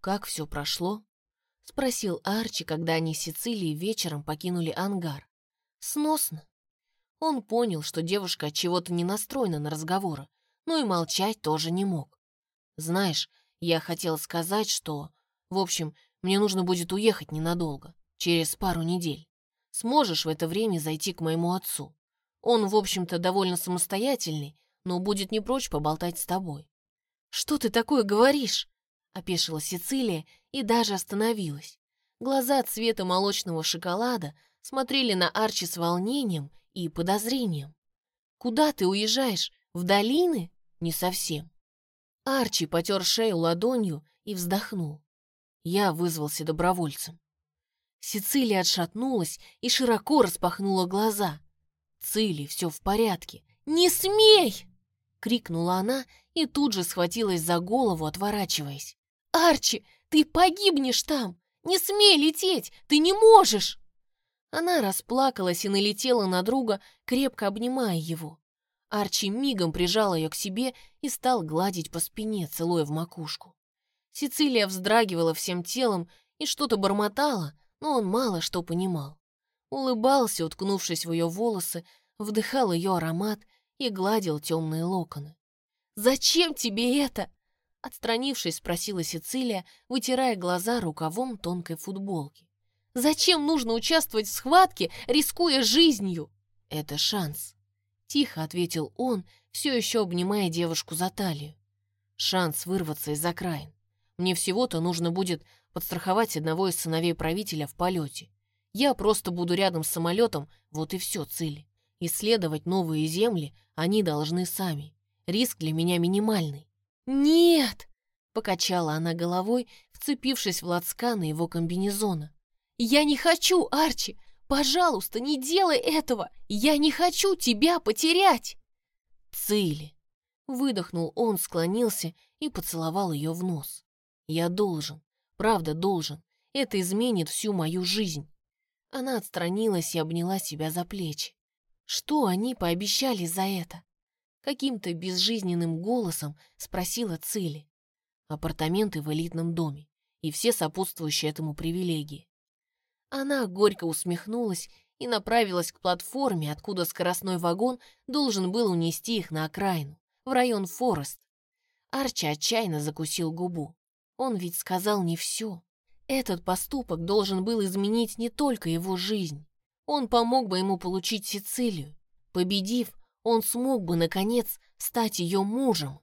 «Как все прошло?» — спросил Арчи, когда они с Сицилией вечером покинули ангар. «Сносно». Он понял, что девушка от чего-то не настроена на разговоры, но и молчать тоже не мог. «Знаешь, я хотел сказать, что... В общем, мне нужно будет уехать ненадолго, через пару недель. Сможешь в это время зайти к моему отцу? Он, в общем-то, довольно самостоятельный, но будет не прочь поболтать с тобой». «Что ты такое говоришь?» — опешила Сицилия и даже остановилась. Глаза цвета молочного шоколада смотрели на Арчи с волнением и подозрением. «Куда ты уезжаешь? В долины?» «Не совсем». Арчи потер шею ладонью и вздохнул. Я вызвался добровольцем. Сицилия отшатнулась и широко распахнула глаза. «Цили, все в порядке. Не смей!» — крикнула она и тут же схватилась за голову, отворачиваясь. «Арчи, ты погибнешь там! Не смей лететь! Ты не можешь!» Она расплакалась и налетела на друга, крепко обнимая его. Арчи мигом прижал ее к себе и стал гладить по спине, целуя в макушку. Сицилия вздрагивала всем телом и что-то бормотала, но он мало что понимал. Улыбался, уткнувшись в ее волосы, вдыхал ее аромат и гладил темные локоны. «Зачем тебе это?» Отстранившись, спросила Сицилия, вытирая глаза рукавом тонкой футболки. «Зачем нужно участвовать в схватке, рискуя жизнью?» «Это шанс», — тихо ответил он, все еще обнимая девушку за талию. «Шанс вырваться из окраин. Мне всего-то нужно будет подстраховать одного из сыновей правителя в полете. Я просто буду рядом с самолетом, вот и все, цели. Исследовать новые земли они должны сами. Риск для меня минимальный. «Нет!» — покачала она головой, вцепившись в лацканы его комбинезона. «Я не хочу, Арчи! Пожалуйста, не делай этого! Я не хочу тебя потерять!» «Цили!» — выдохнул он, склонился и поцеловал ее в нос. Я должен, правда должен. Это изменит всю мою жизнь. Она отстранилась и обняла себя за плечи. Что они пообещали за это? Каким-то безжизненным голосом спросила Цили. Апартаменты в элитном доме и все сопутствующие этому привилегии. Она горько усмехнулась и направилась к платформе, откуда скоростной вагон должен был унести их на окраину, в район Форест. Арчи отчаянно закусил губу. Он ведь сказал не все. Этот поступок должен был изменить не только его жизнь. Он помог бы ему получить Сицилию. Победив, он смог бы, наконец, стать ее мужем.